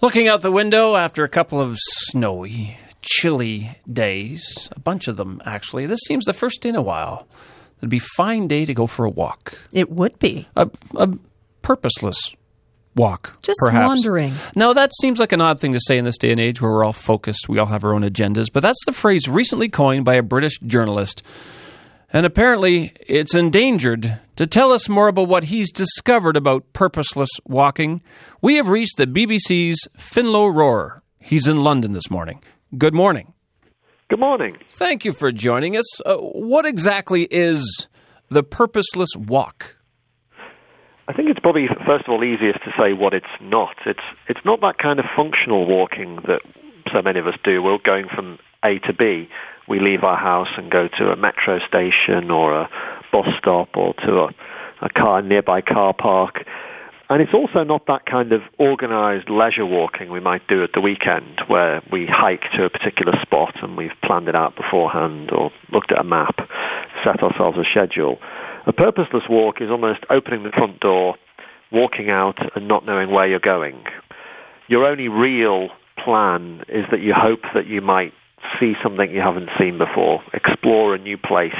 Looking out the window after a couple of snowy, chilly days, a bunch of them actually, this seems the first day in a while. It'd be a fine day to go for a walk. It would be. A, a purposeless walk. Just perhaps. wandering. Now, that seems like an odd thing to say in this day and age where we're all focused, we all have our own agendas, but that's the phrase recently coined by a British journalist. And apparently, it's endangered. To tell us more about what he's discovered about purposeless walking, we have reached the BBC's Finlo Rohrer. He's in London this morning. Good morning. Good morning. Thank you for joining us. Uh, what exactly is the purposeless walk? I think it's probably first of all easiest to say what it's not. It's it's not that kind of functional walking that so many of us do. We're going from A to B. We leave our house and go to a metro station or a bus stop or to a, a car nearby car park. And it's also not that kind of organized leisure walking we might do at the weekend where we hike to a particular spot and we've planned it out beforehand or looked at a map, set ourselves a schedule. A purposeless walk is almost opening the front door, walking out and not knowing where you're going. Your only real plan is that you hope that you might see something you haven't seen before, explore a new place,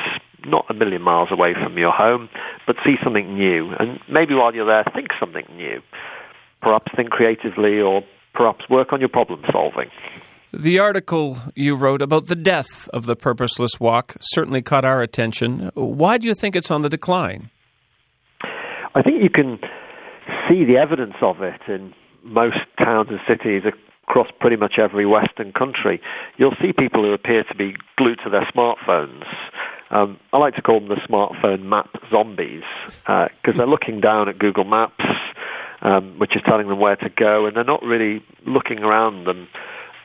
not a million miles away from your home, but see something new. And maybe while you're there, think something new. Perhaps think creatively or perhaps work on your problem solving. The article you wrote about the death of the purposeless walk certainly caught our attention. Why do you think it's on the decline? I think you can see the evidence of it in most towns and cities across pretty much every Western country. You'll see people who appear to be glued to their smartphones. Um, I like to call them the smartphone map zombies because uh, they're looking down at Google Maps, um, which is telling them where to go, and they're not really looking around them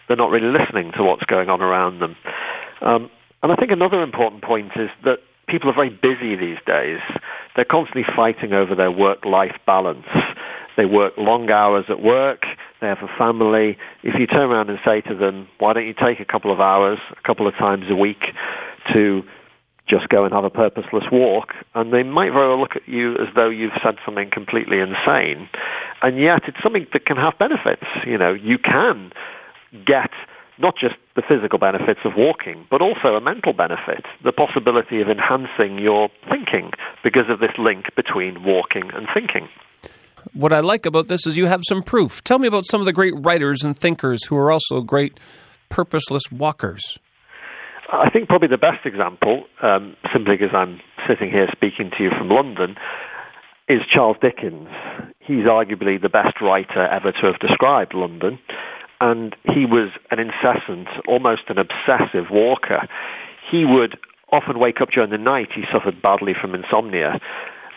they're not really listening to what's going on around them. Um, and I think another important point is that people are very busy these days. They're constantly fighting over their work-life balance. They work long hours at work. They have a family. If you turn around and say to them, why don't you take a couple of hours, a couple of times a week to just go and have a purposeless walk, and they might very well look at you as though you've said something completely insane. And yet it's something that can have benefits. You know, you can get not just the physical benefits of walking, but also a mental benefit, the possibility of enhancing your thinking because of this link between walking and thinking. What I like about this is you have some proof. Tell me about some of the great writers and thinkers who are also great purposeless walkers. I think probably the best example, um, simply because I'm sitting here speaking to you from London, is Charles Dickens. He's arguably the best writer ever to have described London and he was an incessant, almost an obsessive walker. He would often wake up during the night, he suffered badly from insomnia,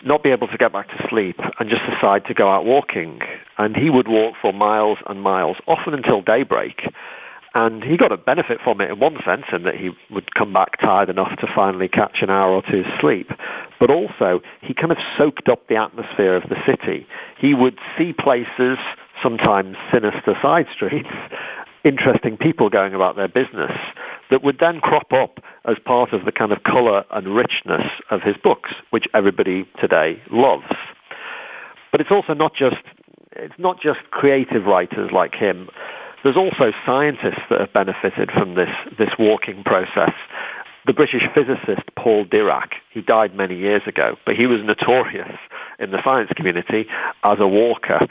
not be able to get back to sleep, and just decide to go out walking. And he would walk for miles and miles, often until daybreak. And he got a benefit from it in one sense, in that he would come back tired enough to finally catch an hour or two's sleep. But also, he kind of soaked up the atmosphere of the city. He would see places, sometimes sinister side streets, interesting people going about their business, that would then crop up as part of the kind of color and richness of his books, which everybody today loves. But it's also not just, it's not just creative writers like him there's also scientists that have benefited from this, this walking process. The British physicist Paul Dirac, he died many years ago, but he was notorious in the science community as a walker.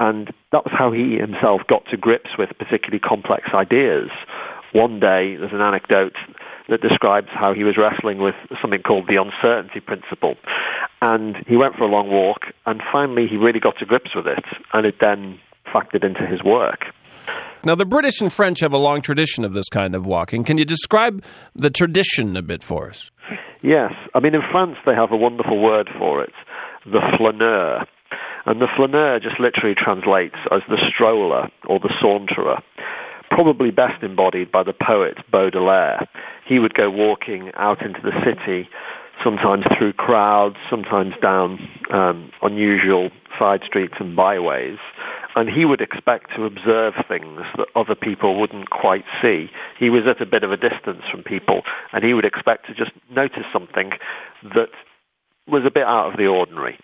And that was how he himself got to grips with particularly complex ideas. One day, there's an anecdote that describes how he was wrestling with something called the uncertainty principle. And he went for a long walk, and finally he really got to grips with it, and it then factored into his work. Now, the British and French have a long tradition of this kind of walking. Can you describe the tradition a bit for us? Yes. I mean, in France, they have a wonderful word for it, the flaneur. And the flaneur just literally translates as the stroller or the saunterer, probably best embodied by the poet Baudelaire. He would go walking out into the city, sometimes through crowds, sometimes down um, unusual side streets and byways, and he would expect to observe things that other people wouldn't quite see. He was at a bit of a distance from people, and he would expect to just notice something that was a bit out of the ordinary.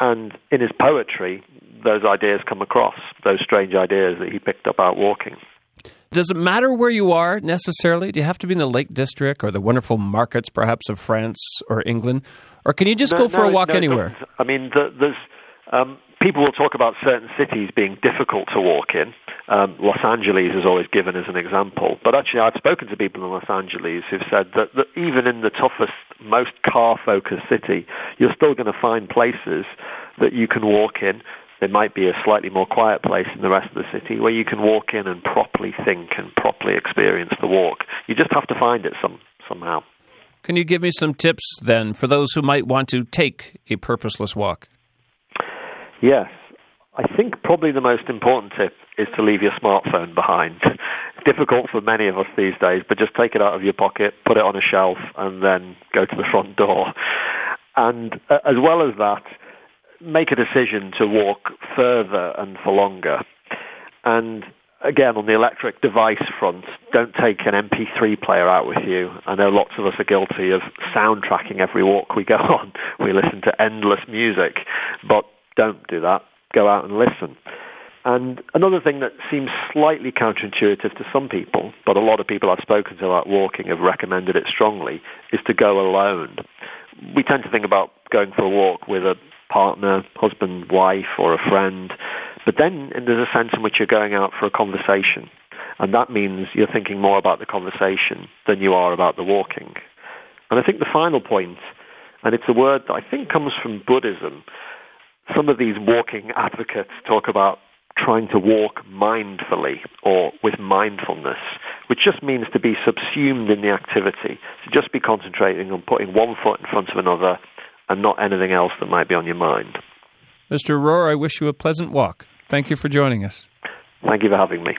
And in his poetry, those ideas come across, those strange ideas that he picked up out walking. Does it matter where you are necessarily? Do you have to be in the Lake District or the wonderful markets, perhaps, of France or England? Or can you just no, go for no, a walk no, anywhere? I mean, the, there's um, people will talk about certain cities being difficult to walk in. Um, Los Angeles is always given as an example, but actually, I've spoken to people in Los Angeles who've said that, that even in the toughest, most car-focused city, you're still going to find places that you can walk in there might be a slightly more quiet place in the rest of the city where you can walk in and properly think and properly experience the walk. You just have to find it some, somehow. Can you give me some tips then for those who might want to take a purposeless walk? Yes. I think probably the most important tip is to leave your smartphone behind. Difficult for many of us these days, but just take it out of your pocket, put it on a shelf, and then go to the front door. And uh, as well as that, make a decision to walk further and for longer. And again, on the electric device front, don't take an MP3 player out with you. I know lots of us are guilty of soundtracking every walk we go on. We listen to endless music, but don't do that. Go out and listen. And another thing that seems slightly counterintuitive to some people, but a lot of people I've spoken to about walking have recommended it strongly, is to go alone. We tend to think about going for a walk with a partner, husband, wife, or a friend. But then there's a sense in which you're going out for a conversation. And that means you're thinking more about the conversation than you are about the walking. And I think the final point, and it's a word that I think comes from Buddhism, some of these walking advocates talk about trying to walk mindfully or with mindfulness, which just means to be subsumed in the activity, to just be concentrating on putting one foot in front of another and not anything else that might be on your mind. Mr. Rohrer, I wish you a pleasant walk. Thank you for joining us. Thank you for having me.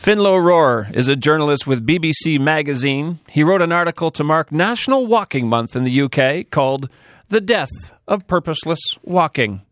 Finlo Rohrer is a journalist with BBC Magazine. He wrote an article to mark National Walking Month in the UK called The Death of Purposeless Walking.